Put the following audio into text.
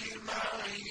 بَيْنَهُمْ أَجْمَعِينَ